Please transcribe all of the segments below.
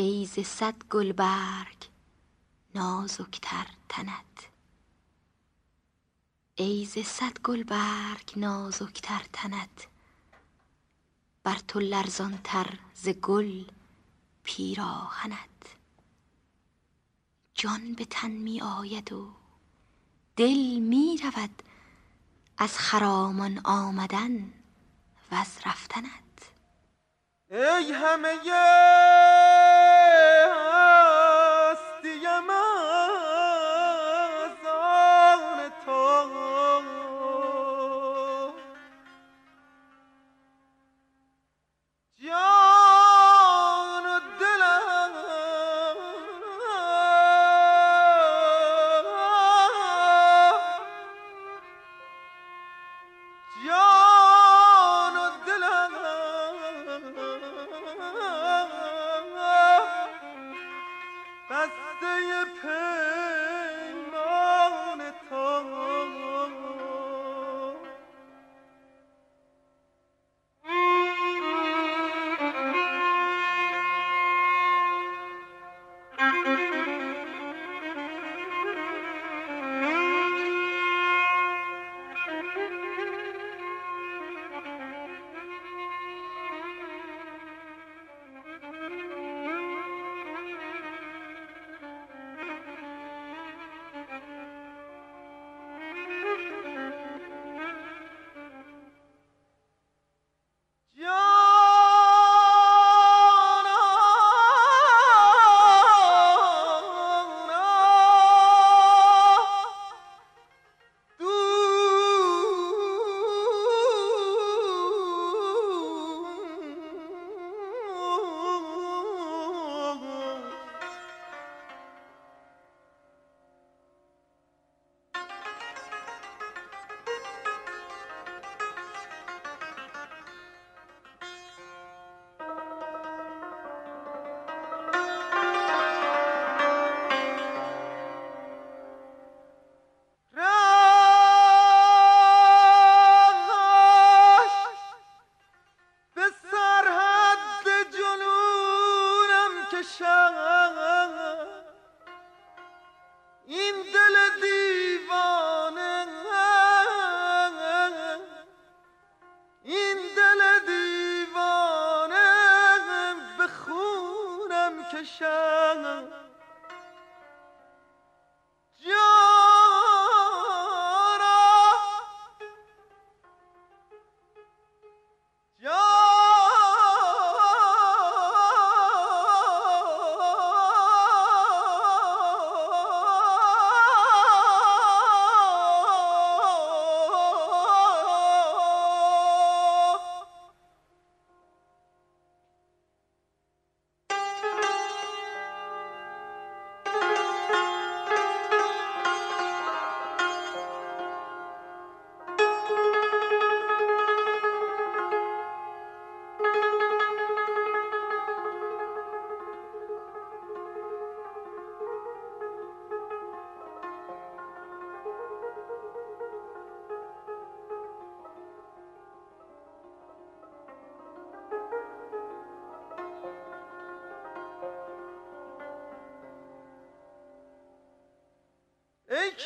ای ز صد گلبرگ نازکتر تنت. ای ز صد گلبرگ نازکتر تنت. بر تو لرزانتر ز گل پیراهنت. جان به تن می آید و دل می رود از خرامان آمدن و از رفتنت. ای همه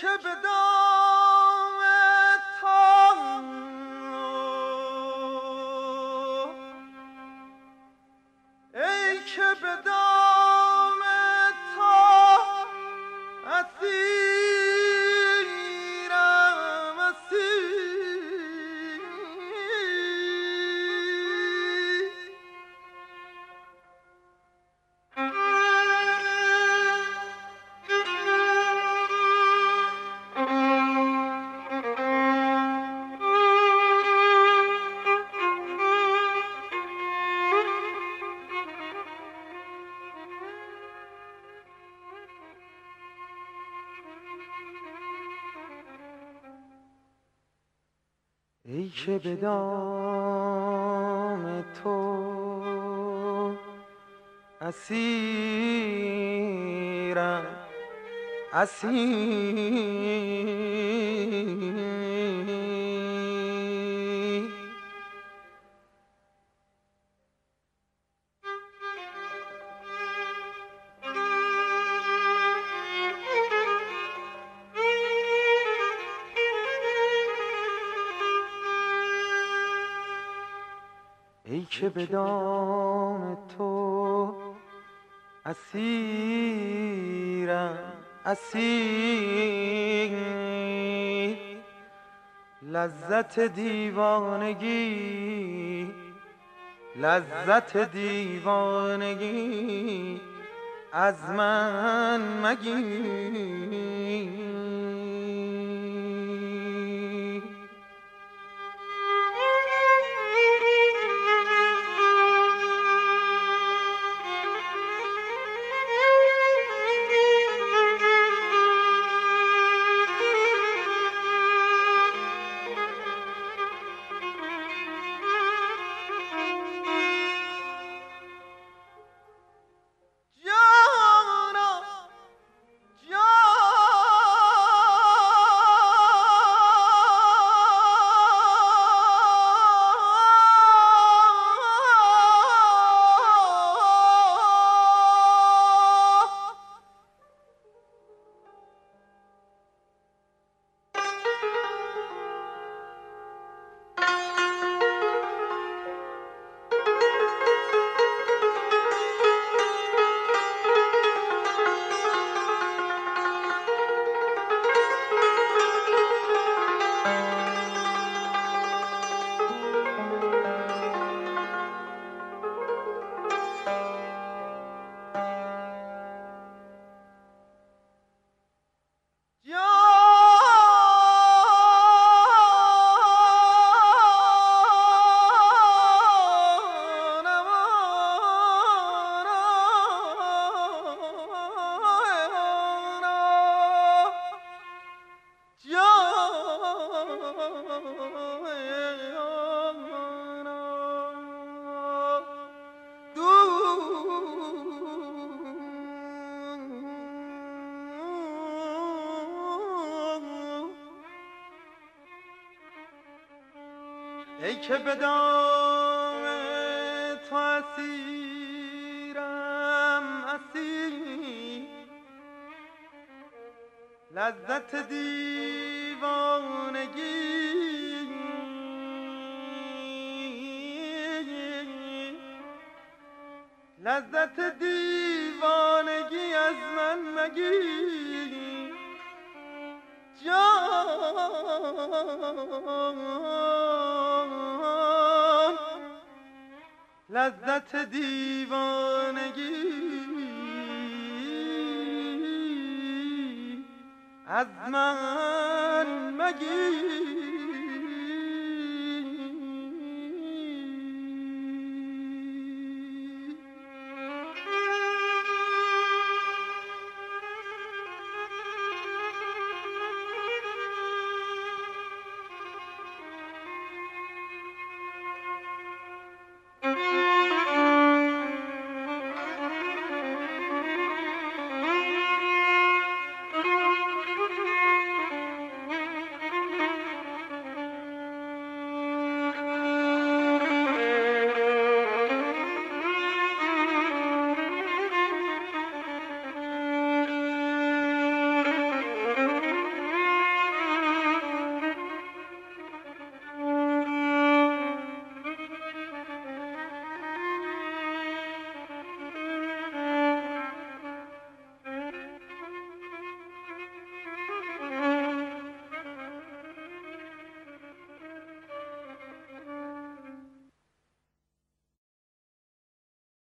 که به ای که به دام تو اسیرم اسیر که به دام تو اسیرم اسیر. لذت دیوانگی لذت دیوانگی از من مگیر. که به دام تو اسیرم اسیر؟ لذت دیوانگی. لذت دیوانگی از من مگیر. جان. لذت دیوانگی. از من مگیر.